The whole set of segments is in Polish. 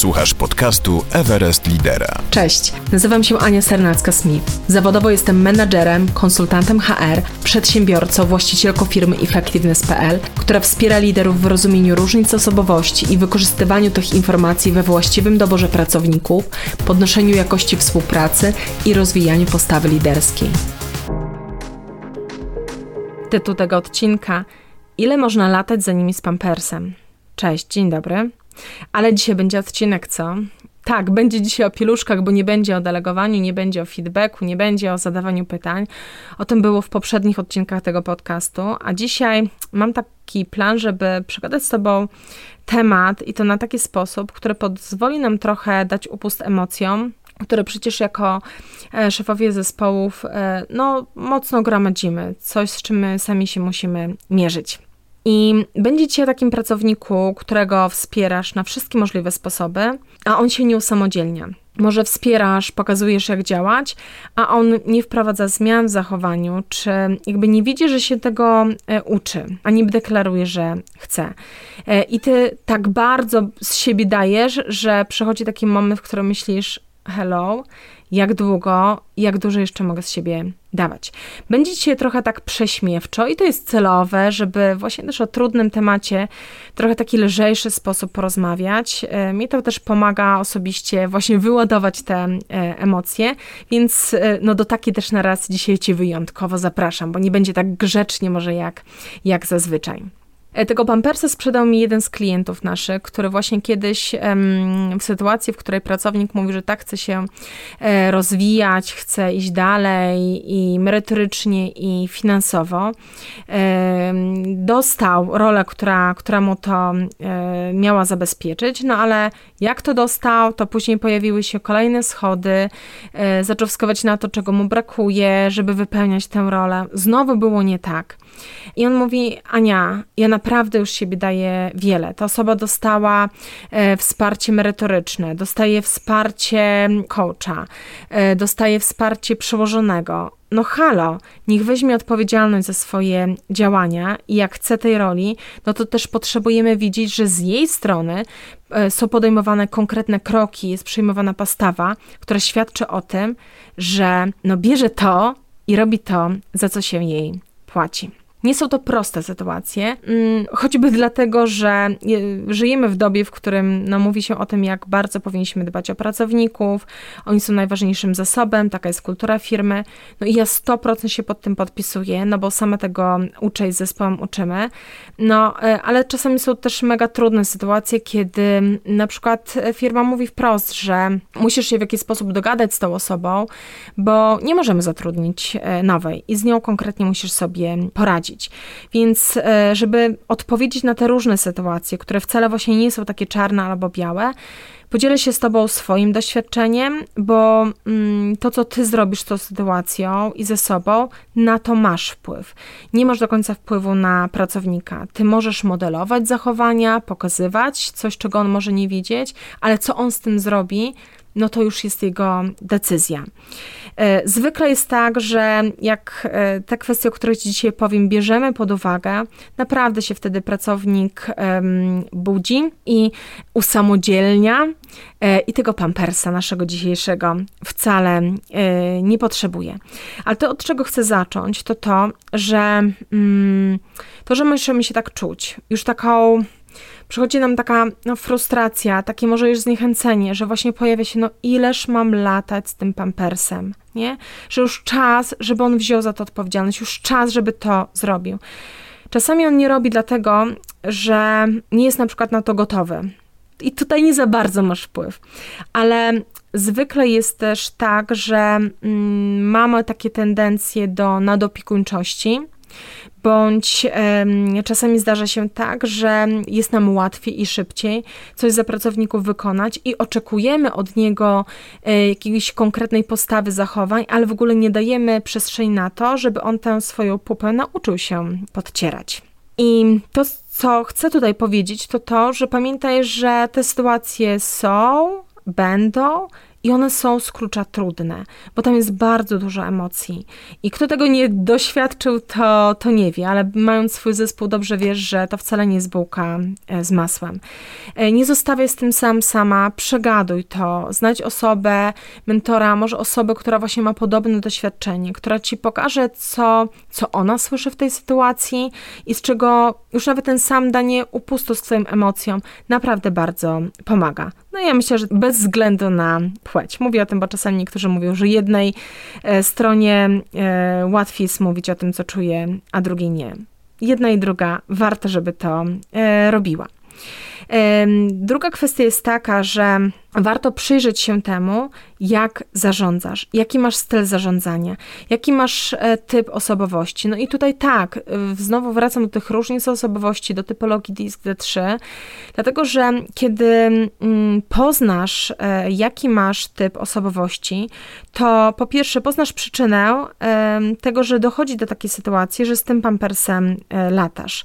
Słuchasz podcastu Everest Lidera. Cześć, nazywam się Ania Sernacka-Smith. Zawodowo jestem menadżerem, konsultantem HR, przedsiębiorcą, właścicielką firmy Effectiveness.pl, która wspiera liderów w rozumieniu różnic osobowości i wykorzystywaniu tych informacji we właściwym doborze pracowników, podnoszeniu jakości współpracy i rozwijaniu postawy liderskiej. Tytuł tego odcinka Ile można latać za nimi z pampersem? Cześć, dzień dobry. Ale dzisiaj będzie odcinek, co? Tak, będzie dzisiaj o pieluszkach, bo nie będzie o delegowaniu, nie będzie o feedbacku, nie będzie o zadawaniu pytań. O tym było w poprzednich odcinkach tego podcastu, a dzisiaj mam taki plan, żeby przegadać z Tobą temat i to na taki sposób, który pozwoli nam trochę dać upust emocjom, które przecież jako e, szefowie zespołów e, no, mocno gromadzimy, coś z czym my sami się musimy mierzyć. I będzie dzisiaj takim pracowniku, którego wspierasz na wszystkie możliwe sposoby, a on się nie usamodzielnia. Może wspierasz, pokazujesz jak działać, a on nie wprowadza zmian w zachowaniu, czy jakby nie widzi, że się tego e, uczy, a niby deklaruje, że chce. E, I ty tak bardzo z siebie dajesz, że przychodzi taki moment, w którym myślisz, hello, jak długo, jak dużo jeszcze mogę z siebie dawać. Będzie dzisiaj trochę tak prześmiewczo i to jest celowe, żeby właśnie też o trudnym temacie trochę taki lżejszy sposób porozmawiać. E, mi to też pomaga osobiście właśnie wyładować te e, emocje, więc e, no do takiej też na raz dzisiaj Cię wyjątkowo zapraszam, bo nie będzie tak grzecznie może jak, jak zazwyczaj. E, tego pampersa sprzedał mi jeden z klientów naszych, który właśnie kiedyś w sytuacji, w której pracownik mówi, że tak chce się e, rozwijać, chce iść dalej i merytorycznie i finansowo, dostał rolę, która, która mu to e, miała zabezpieczyć, no ale jak to dostał, to później pojawiły się kolejne schody, zaczął wskazywać na to, czego mu brakuje, żeby wypełniać tę rolę. Znowu było nie tak. I on mówi, Ania, ja naprawdę już siebie daję wiele. Ta osoba dostała e, wsparcie merytoryczne, dostaje wsparcie coacha, e, dostaje wsparcie przełożonego. No halo, niech weźmie odpowiedzialność za swoje działania i jak chce tej roli, no to też potrzebujemy widzieć, że z jej strony e, są podejmowane konkretne kroki, jest przyjmowana postawa, która świadczy o tym, że no bierze to i robi to, za co się jej płaci. Nie są to proste sytuacje, mm, choćby dlatego, że żyjemy w dobie, w którym no, mówi się o tym, jak bardzo powinniśmy dbać o pracowników, oni są najważniejszym zasobem, taka jest kultura firmy. No i ja 100% się pod tym podpisuję, no bo same tego uczę i z zespołem uczymy. No, e, ale czasami są też mega trudne sytuacje, kiedy na przykład firma mówi wprost, że musisz się w jakiś sposób dogadać z tą osobą, bo nie możemy zatrudnić e, nowej i z nią konkretnie musisz sobie poradzić. Więc, e, żeby odpowiedzieć na te różne sytuacje, które wcale właśnie nie są takie czarne albo białe, Podzielę się z Tobą swoim doświadczeniem, bo mm, to, co Ty zrobisz z tą sytuacją i ze sobą, na to masz wpływ. Nie masz do końca wpływu na pracownika. Ty możesz modelować zachowania, pokazywać coś, czego on może nie widzieć, ale co on z tym zrobi, no to już jest jego decyzja. E, zwykle jest tak, że jak e, te kwestie, o których dzisiaj powiem, bierzemy pod uwagę, naprawdę się wtedy pracownik budzi i usamodzielnia e, i tego pampersa naszego dzisiejszego wcale nie potrzebuje. Ale to, od czego chcę zacząć, to to, że mm, to, że musimy się tak czuć, już taką przychodzi nam taka no, frustracja, takie może już zniechęcenie, że właśnie pojawia się, no ileż mam latać z tym pampersem, nie? Że już czas, żeby on wziął za to odpowiedzialność, już czas, żeby to zrobił. Czasami on nie robi dlatego, że nie jest na przykład na to gotowy. I tutaj nie za bardzo masz wpływ, ale zwykle jest też tak, że mm, mamy takie tendencje do nadopiekuńczości, bądź e, czasami zdarza się tak, że jest nam łatwiej i szybciej coś za pracowników wykonać i oczekujemy od niego e, jakiejś konkretnej postawy zachowań, ale w ogóle nie dajemy przestrzeni na to, żeby on tę swoją pupę nauczył się podcierać. I to, co chcę tutaj powiedzieć, to to, że pamiętaj, że te sytuacje są, będą i one są z klucza trudne, bo tam jest bardzo dużo emocji. I kto tego nie doświadczył, to, to nie wie, ale mając swój zespół, dobrze wiesz, że to wcale nie jest bułka e, z masłem. E, nie zostawiaj z tym sam sama, przegaduj to, znajdź osobę, mentora, może osobę, która właśnie ma podobne doświadczenie, która ci pokaże, co, co ona słyszy w tej sytuacji i z czego już nawet ten sam danie upustu z twoim emocjom naprawdę bardzo pomaga. No ja myślę, że bez względu na płeć. Mówię o tym, bo czasami niektórzy mówią, że jednej e, stronie e, łatwiej jest mówić o tym, co czuje, a drugiej nie. Jedna i druga warto, żeby to e, robiła. Druga kwestia jest taka, że warto przyjrzeć się temu, jak zarządzasz, jaki masz styl zarządzania, jaki masz e, typ osobowości. No i tutaj tak, znowu wracam do tych różnic osobowości, do typologii DISC D3, dlatego że kiedy mm, poznasz, e, jaki masz typ osobowości, to po pierwsze poznasz przyczynę tego, że dochodzi do takiej sytuacji, że z tym pampersem e, latasz.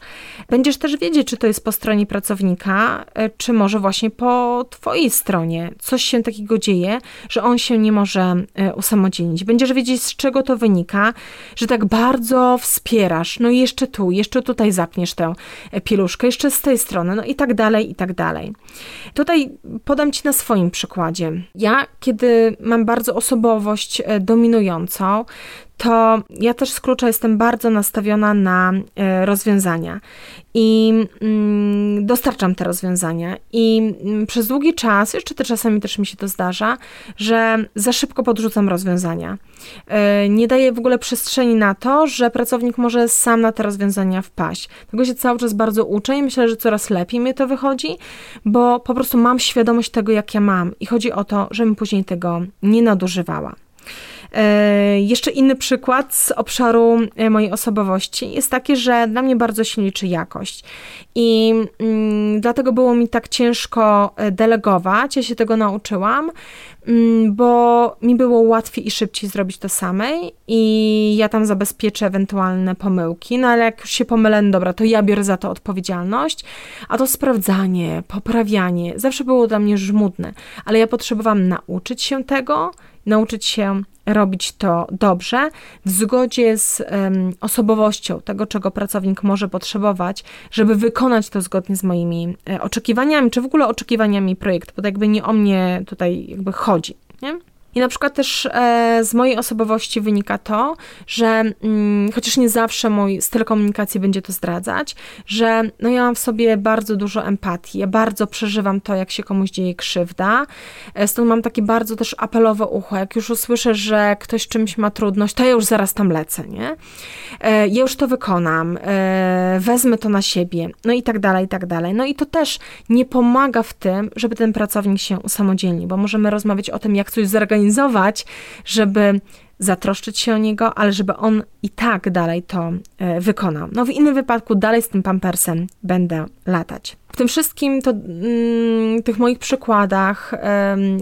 Będziesz też wiedzieć, czy to jest po stronie pracownika, czy może właśnie po twojej stronie. Coś się takiego dzieje, że on się nie może e, usamodzielnić. Będziesz wiedzieć, z czego to wynika, że tak bardzo wspierasz, no jeszcze tu, jeszcze tutaj zapniesz tę e, pieluszkę, jeszcze z tej strony, no i tak dalej, i tak dalej. Tutaj podam Ci na swoim przykładzie. Ja, kiedy mam bardzo osobowość e, dominującą, to ja też z klucza jestem bardzo nastawiona na e, rozwiązania i mm, dostarczam te rozwiązania. I mm, przez długi czas, jeszcze te czasami też mi się to zdarza, że za szybko podrzucam rozwiązania. E, nie daję w ogóle przestrzeni na to, że pracownik może sam na te rozwiązania wpaść. Tego się cały czas bardzo uczę i myślę, że coraz lepiej mi to wychodzi, bo po prostu mam świadomość tego, jak ja mam i chodzi o to, żebym później tego nie nadużywała. E, jeszcze inny przykład z obszaru e, mojej osobowości jest taki, że dla mnie bardzo się liczy jakość. I mm, dlatego było mi tak ciężko e, delegować. Ja się tego nauczyłam, mm, bo mi było łatwiej i szybciej zrobić to samej i ja tam zabezpieczę ewentualne pomyłki. No ale jak już się pomylę, no dobra, to ja biorę za to odpowiedzialność. A to sprawdzanie, poprawianie zawsze było dla mnie żmudne, ale ja potrzebowałam nauczyć się tego nauczyć się robić to dobrze, w zgodzie z um, osobowością tego, czego pracownik może potrzebować, żeby wykonać to zgodnie z moimi e, oczekiwaniami, czy w ogóle oczekiwaniami projektu, bo to jakby nie o mnie tutaj jakby chodzi. Nie? I na przykład też e, z mojej osobowości wynika to, że mm, chociaż nie zawsze mój styl komunikacji będzie to zdradzać, że no ja mam w sobie bardzo dużo empatii, ja bardzo przeżywam to, jak się komuś dzieje krzywda, e, stąd mam takie bardzo też apelowe ucho, jak już usłyszę, że ktoś czymś ma trudność, to ja już zaraz tam lecę, nie? E, ja już to wykonam, e, wezmę to na siebie, no i tak dalej, i tak dalej. No i to też nie pomaga w tym, żeby ten pracownik się usamodzielnił, bo możemy rozmawiać o tym, jak coś zorganizować, zorganizować, żeby zatroszczyć się o niego, ale żeby on i tak dalej to e, wykonał. No w innym wypadku dalej z tym pampersem będę latać. W tym wszystkim, to, mm, tych moich przykładach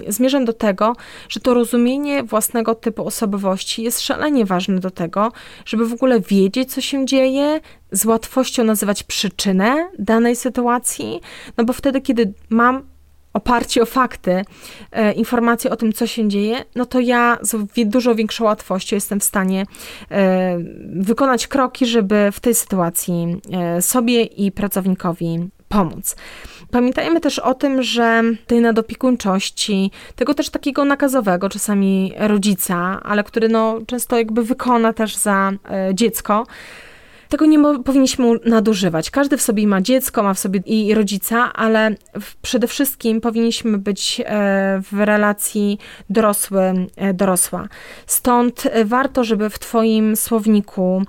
zmierzam do tego, że to rozumienie własnego typu osobowości jest szalenie ważne do tego, żeby w ogóle wiedzieć, co się dzieje, z łatwością nazywać przyczynę danej sytuacji, no bo wtedy, kiedy mam oparci o fakty, e, informacje o tym, co się dzieje, no to ja z dużo większą łatwością jestem w stanie e, wykonać kroki, żeby w tej sytuacji e, sobie i pracownikowi pomóc. Pamiętajmy też o tym, że tej nadopiekuńczości, tego też takiego nakazowego czasami rodzica, ale który no, często jakby wykona też za e, dziecko, tego nie powinniśmy nadużywać. Każdy w sobie ma dziecko, ma w sobie i rodzica, ale przede wszystkim powinniśmy być e, w relacji dorosły-dorosła. E, Stąd e, warto, żeby w Twoim słowniku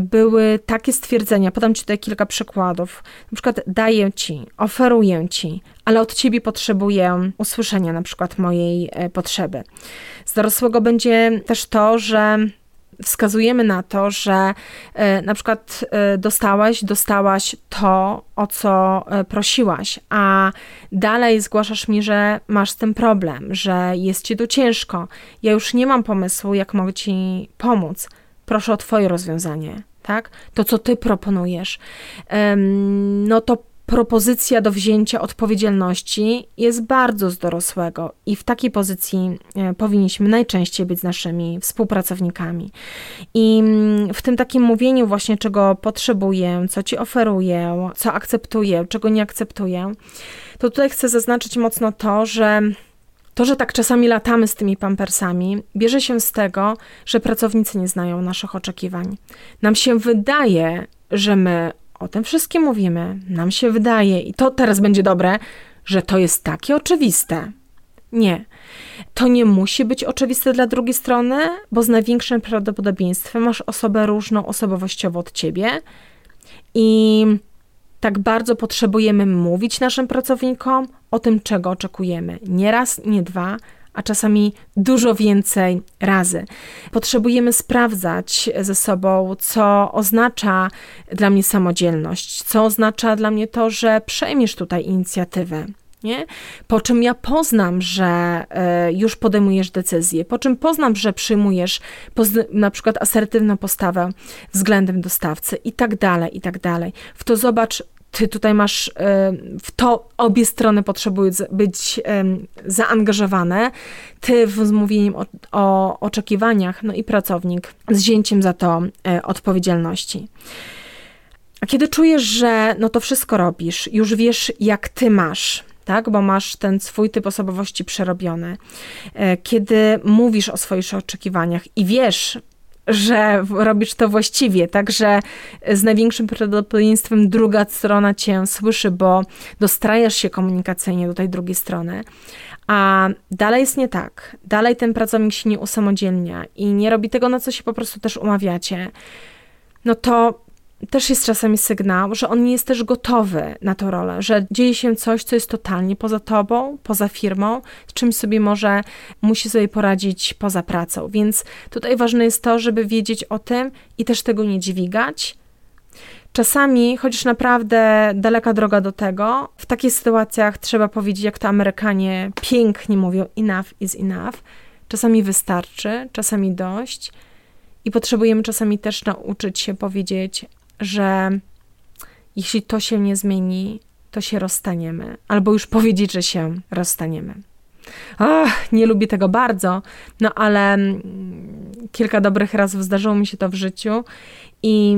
były takie stwierdzenia. Podam Ci tutaj kilka przykładów. Na przykład daję Ci, oferuję Ci, ale od Ciebie potrzebuję usłyszenia na przykład mojej potrzeby. Z dorosłego będzie też to, że wskazujemy na to, że e, na przykład e, dostałaś, dostałaś to, o co e, prosiłaś, a dalej zgłaszasz mi, że masz z tym problem, że jest ci tu ciężko. Ja już nie mam pomysłu, jak mogę ci pomóc. Proszę o Twoje rozwiązanie, tak? To, co Ty proponujesz. No to propozycja do wzięcia odpowiedzialności jest bardzo z dorosłego i w takiej pozycji e, powinniśmy najczęściej być z naszymi współpracownikami. I mm, w tym takim mówieniu właśnie, czego potrzebuję, co ci oferuję, co akceptuję, czego nie akceptuję, to tutaj chcę zaznaczyć mocno to, że to, że tak czasami latamy z tymi pampersami, bierze się z tego, że pracownicy nie znają naszych oczekiwań. Nam się wydaje, że my o tym wszystkim mówimy, nam się wydaje, i to teraz będzie dobre, że to jest takie oczywiste. Nie. To nie musi być oczywiste dla drugiej strony, bo z największym prawdopodobieństwem masz osobę różną osobowościowo od ciebie i tak bardzo potrzebujemy mówić naszym pracownikom o tym, czego oczekujemy. Nie raz, nie dwa, a czasami dużo więcej razy. Potrzebujemy sprawdzać ze sobą, co oznacza dla mnie samodzielność, co oznacza dla mnie to, że przejmiesz tutaj inicjatywę. Nie? Po czym ja poznam, że y, już podejmujesz decyzję, po czym poznam, że przyjmujesz na przykład asertywną postawę względem dostawcy i tak dalej, i tak dalej. W to zobacz, ty tutaj masz w to obie strony potrzebują być zaangażowane, ty z mówieniem o, o oczekiwaniach, no i pracownik z wzięciem za to e, odpowiedzialności. A kiedy czujesz, że no to wszystko robisz, już wiesz, jak ty masz, tak, bo masz ten swój typ osobowości przerobiony, e, kiedy mówisz o swoich oczekiwaniach i wiesz, że robisz to właściwie, także z największym prawdopodobieństwem druga strona cię słyszy, bo dostrajasz się komunikacyjnie do tej drugiej strony. A dalej jest nie tak. Dalej ten pracownik się nie usamodzielnia i nie robi tego, na co się po prostu też umawiacie. No to też jest czasami sygnał, że on nie jest też gotowy na tę rolę, że dzieje się coś, co jest totalnie poza tobą, poza firmą, z czymś sobie może musi sobie poradzić poza pracą. Więc tutaj ważne jest to, żeby wiedzieć o tym i też tego nie dźwigać. Czasami, chociaż naprawdę daleka droga do tego, w takich sytuacjach trzeba powiedzieć, jak to Amerykanie pięknie mówią: enough is enough. Czasami wystarczy, czasami dość. I potrzebujemy czasami też nauczyć się powiedzieć: że jeśli to się nie zmieni, to się rozstaniemy, albo już powiedzieć, że się rozstaniemy. Ach, nie lubię tego bardzo, no ale mm, kilka dobrych razy zdarzyło mi się to w życiu i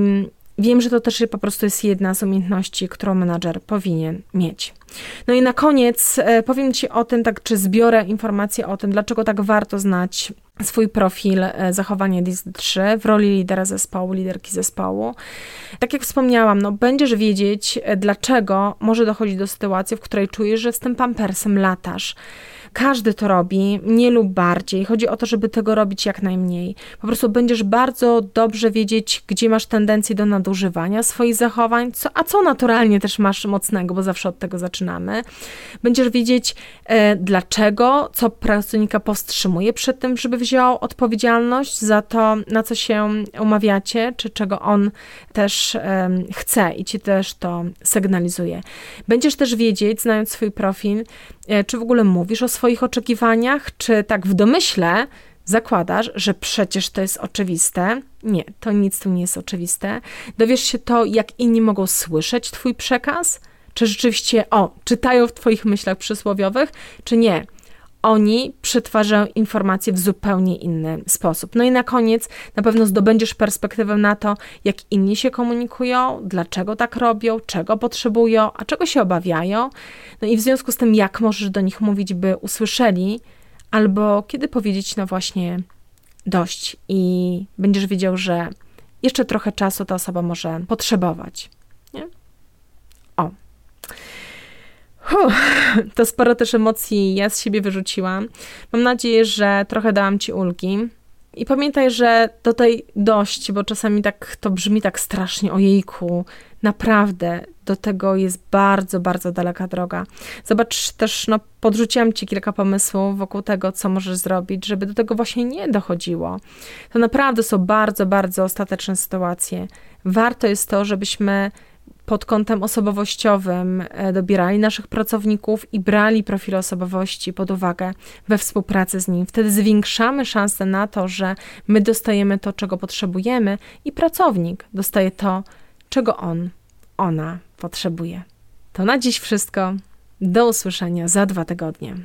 wiem, że to też po prostu jest jedna z umiejętności, którą menadżer powinien mieć. No i na koniec e, powiem Ci o tym, tak, czy zbiorę informacje o tym, dlaczego tak warto znać swój profil e, zachowania DIS-3 w roli lidera zespołu, liderki zespołu. Tak jak wspomniałam, no, będziesz wiedzieć, e, dlaczego może dochodzić do sytuacji, w której czujesz, że z tym pampersem latasz. Każdy to robi, mniej lub bardziej. Chodzi o to, żeby tego robić jak najmniej. Po prostu będziesz bardzo dobrze wiedzieć, gdzie masz tendencję do nadużywania swoich zachowań, co, a co naturalnie też masz mocnego, bo zawsze od tego zaczynamy. Będziesz wiedzieć, e, dlaczego, co pracownika powstrzymuje przed tym, żeby wziął odpowiedzialność za to, na co się umawiacie, czy czego on też chce i ci też to sygnalizuje. Będziesz też wiedzieć, znając swój profil, e, czy w ogóle mówisz o swoich oczekiwaniach, czy tak w domyśle zakładasz, że przecież to jest oczywiste. Nie, to nic tu nie jest oczywiste. Dowiesz się to, jak inni mogą słyszeć Twój przekaz, czy rzeczywiście, o, czytają w Twoich myślach przysłowiowych, czy nie. Oni przetwarzają informacje w zupełnie inny sposób. No i na koniec na pewno zdobędziesz perspektywę na to, jak inni się komunikują, dlaczego tak robią, czego potrzebują, a czego się obawiają. No i w związku z tym, jak możesz do nich mówić, by usłyszeli, albo kiedy powiedzieć, no właśnie, dość i będziesz wiedział, że jeszcze trochę czasu ta osoba może potrzebować. Nie? O. to sporo też emocji ja z siebie wyrzuciłam. Mam nadzieję, że trochę dałam Ci ulgi. I pamiętaj, że do tej dość, bo czasami tak to brzmi tak strasznie, ojejku, naprawdę do tego jest bardzo, bardzo daleka droga. Zobacz też, no podrzuciłam Ci kilka pomysłów wokół tego, co możesz zrobić, żeby do tego właśnie nie dochodziło. To naprawdę są bardzo, bardzo ostateczne sytuacje. Warto jest to, żebyśmy pod kątem osobowościowym e, dobierali naszych pracowników i brali profil osobowości pod uwagę we współpracy z nim. Wtedy zwiększamy szanse na to, że my dostajemy to, czego potrzebujemy, i pracownik dostaje to, czego on, ona potrzebuje. To na dziś wszystko. Do usłyszenia za dwa tygodnie.